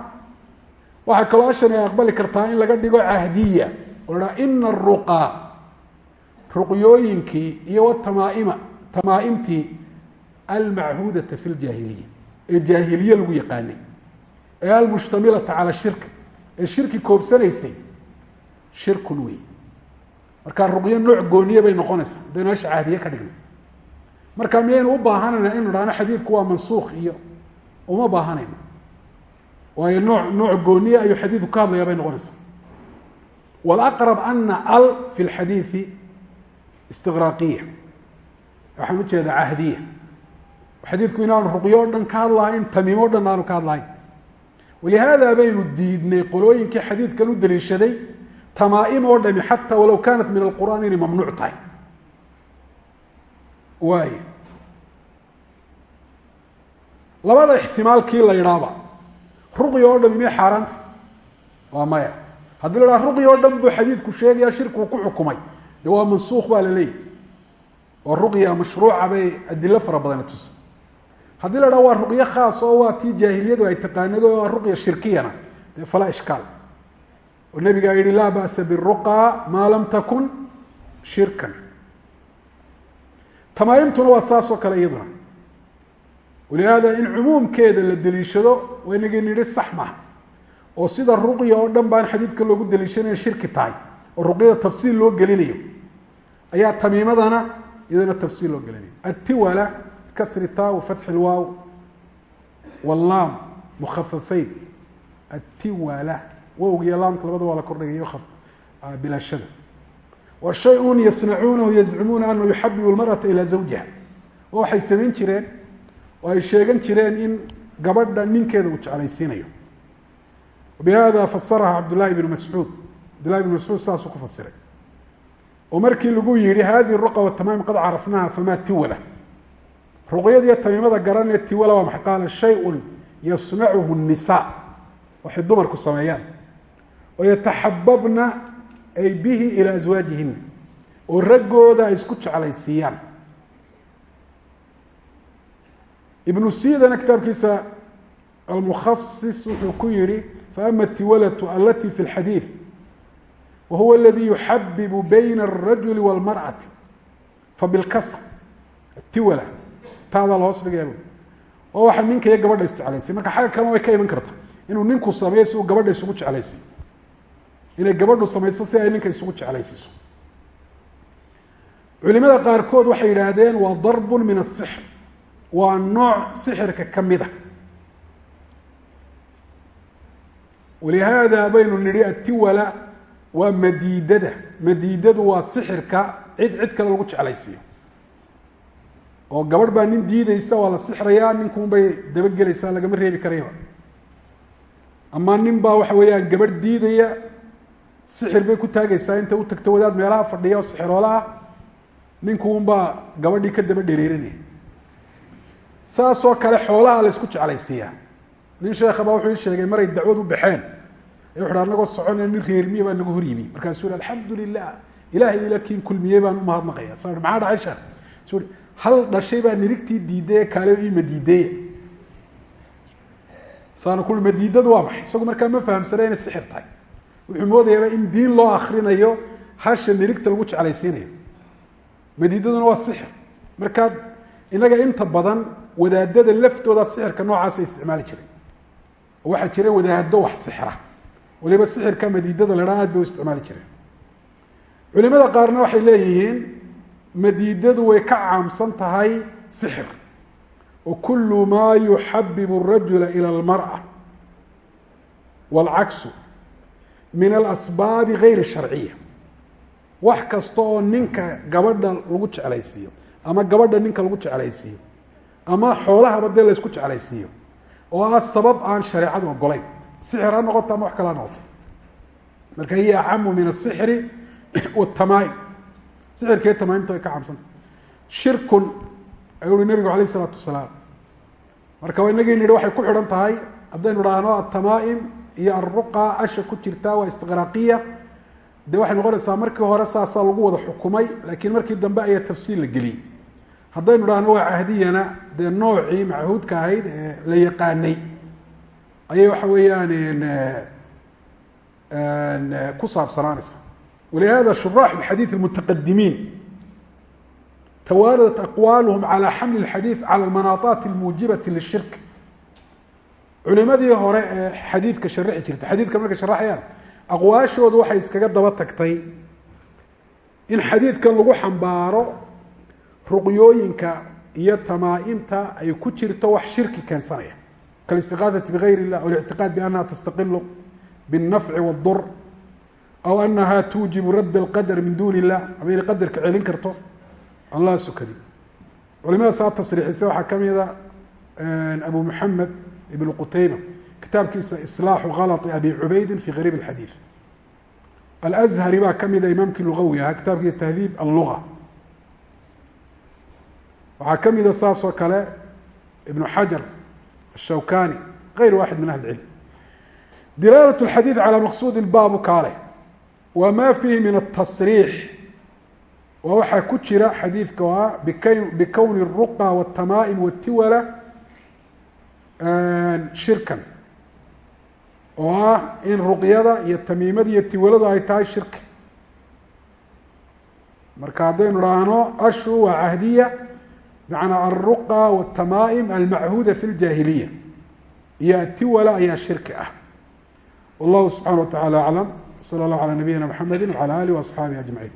waxaa kaloo ashan ay aqbali kartaa in laga dhigo cahdiya oo la dhaha ina aruqa ruqyooyinkii iyo watamaaima tamaaimtii almachudata fi ljaahiliya ee jaahiliye lagu yaqaanay ee almushtamilata cala shirki ee shirki koobsanaysay shirkun wey markaa ruqyo nooc gooniye bay noqonaysaa haddaynu asha cahdiye ka dhigna. Marka miyaynu u baahanayna inu dhahno xadiidku waa mansuukh iyo uma baahanayno waayo noo nooc gooniye ayuu xadiidku ka hadlaya bay noqonaysaa. Walaqrab ana al fi lxadiidi istiqraaqiya waxaan u jeedaa cahdiya xadiidku inaanu ruqyo o dhan ka hadlahayn tamiimo o dhan aanu ka hadlahayn walihaada baynu diidnay qolooyinkii xadiidkan u daliishaday tamaaim oo dhami xataa walow kaanat min alqur'aan inay mamnuuc tahay waay labada ixtimaalkii la idhaaba ruqya oo dhami miyay xaaraanta waa maya haddii la dhaha ruqya oo dhan buu xadiidku sheegaya shirkigu ku xukumay de waa mansuuq baa la leeyahy oo ruqya mashruuca bay adilo fara badana tusa haddii la dhaha waa ruqyo khaas oo waa tii jaahiliyadu ay taqaanado waa ruqya shirkiyana dee falaa ishkaal. Oo nabigaa yihi laa ba'sa biruqa maa lam takun shirkan. Tamaaimtuna waa saas oo kale iyaduna. Walihaada in cumuumkeeda la deliishado waynagii nidhi sax maha oo sida ruqya oo dhan baan xadiidka loogu daliishanaya shirki tahay oo ruqyada tafsiil loo gelinayo ayaa tamiimadana iyadana tafsiil loo gelinayo. Atiwala kasri ta wa fatxi lwaaw. Walaam mukhafafayn atiwala wowgiyo laamka labada waa la kordhigayo bilaashada. Wa shay-un yasnacuunahu yazcumuuna anahu yuxabibu lmarata ilaa zawjiha. Oo waxay samayn jireen oo ay sheegan jireen in gabadha ninkeeda uu jeclaysiinayo. Bihada fasaraha cabdullahi bn mascuud cabdullahi bn mascuud saasuu ku fasiray oo markii lagu yihi hadihi ruqa watamaim qad carafnaha famaa tiwala ruqyadiiyo tamiimada garanee tiwala waa maxay qaala shayun yasnacuhu nisa waxay dumarku sameeyaan oo yataxababna ay bihi ilaa aswaajihina oo raggooda ay isku jeclaysiiyaan ibnu sidana kitaabkiisa almukhasis wuxuu ku yihi faama tiwalatu alati fi lxadiid wahuwa aladi yuxabibu bayna alrajuli wاlmarأati fabilkasr tiwala taadaa lahoos dhigaya oo waxa ninka iyo gabadha isjeclaysay. Marka xagga kalena way ka iman karta. Inuu ninku sameeyo si uu gabadha isugu jeclaysay. Inay gabadhu samayso si ay ninka isugu jeclaysiiso culimada qaarkood waxay yidhaahdeen waa darbu min asixr waa nooc sixirka ka mid walihaada baynu nidhi atiwala waa madiidada. Madiidadu waa sixirka. Cid cid kale lagu jeclaysiiyo oo gabadh baa nin diideysa waa la sixrayaa ninkuunbay dabagelaysaa lagama reebi karayba ama nin baa waxa weeyaan gabadh diidaya sixir bay ku taagaysaa intay u tagto wadaad meelaha fadhiya oo sixiroolaha ninkuunbaa gabadhii ka daba dhereerinaya saasoo kale xoolaha la isku jeclaysiiyaa nin sheekhabaa wuxuu ii sheegay maray dacwad u baxeen. Ee wuxu anagoo soconay nin reermiye baa nagu hor yimi. Markaasuu hi alxamdu lilah ilahay ila kiin kulmiyey baan umahadnaqaya sa maxaa dhacay sheekh? Su hal dhashay baa nirigtii diiday kaale ii madiideeya saana kuli madiidadu waa maxay? Isagu markaa ma fahamsana inay sixir tahay. Wuxuu moodayaaba in diin loo akrinayo hasha nirigta lagu jeclaysiinayo. Madiidaduna waa sixir. Markaa inaga inta badan wadaadada laftooda sixirka noocaasa isticmaali jiray waxaa jira wadaado wax sixra waliba sixirka madiidada la dhaa aad bay u isticmaali jireen. Culimada qaarna waxay leeyihiin madiidadu way ka caamsan tahay sixir. Oo kulu maa yuxabibu rajula ila almar'a. Waalcaksu min alasbaabi gayr sharciya. Wax kasta oo ninka gabadha lagu jeclaysiiyo ama gabadha ninka lagu jeclaysiiyo ama xoolahaba dee laysku jeclaysiiyo oo ah sabab aan shareecadu ogolayn sixir ha noqoto ama wax kale ha noqoto. Marka hiya acamu min asixri wtamaim sixirkee tamaimta way ka caamsanta shirkun ayuu uhi nabigu alayh isalaatu wasalaam. Marka waa inagii nidhi waxay ku xidhan tahay haddaynu dhahno atamaim iyo alruqa asha ku jirtaa waa istiqraaqiya. Dee waxay noqonaysaa markii hore saasaa lagu wada xukumay laakiin markii dambe ayaa tafsiil la geliyey. Haddaynu dhahno waa cahdiyana dee noocii machuudka ahayd ee la yaqaanay. Ayay waxa weeyaan ku saabsanaanaysa walihada shuraax bixadiid mutaqadimiin twaaradat aqwaaluhum calى xamli اxadiid calى almanaaطaat اlmuujibati lishirk culimadii hore ee xadiidka sharixi jirtay xadiidka markay sharaxayaan aqwaashoodu waxay iskaga daba tagtay in xadiidkan lagu xambaaro ruqyooyinka iyo tamaaimta ay ku jirto wax shirki keensanaya kalistiqaadati bigayr اllah walictiqaad biannaha tastaqilu bالnafci wالdur aw anaha tuujibu radd اlqadr min duni illah ama inay qadarka celin karto aan la sukadin culimada saa tasriixisay waxaa ka mida abu muxamed ibn qutayba kitaabkiisa islaaxu khalطi abi cubaydi fi gariib اxadiid alazhari baa ka mida imaamkii lugawi ahaa kitaabkiisa tahdiib alluga waxaa ka mida saas oo kale ibnu xajar ashawkani غayr waaxid min ahli اcilm dilaalat اxadiid calى maqsuud baabu kaale wa ma fiihi min atasriix waa waxaa ku jira xadiidka oo ah bikowni الruqa wالtamaa'im wالtiwala shirkan oo ah in ruqyada iyo tamiimada iyo tiwaladu ay tahay shirki marka haddaynu dhahno ashu waa cahdiya macnaa alruqa wالtamaa'im almachuuda fi اljaahiliya iyo atiwala ayaa shirki ah wallahu subxana wa tacala aclam slى اllah alى nabiyina mxamedi wعalى alih وaصxaabihi aجmaعin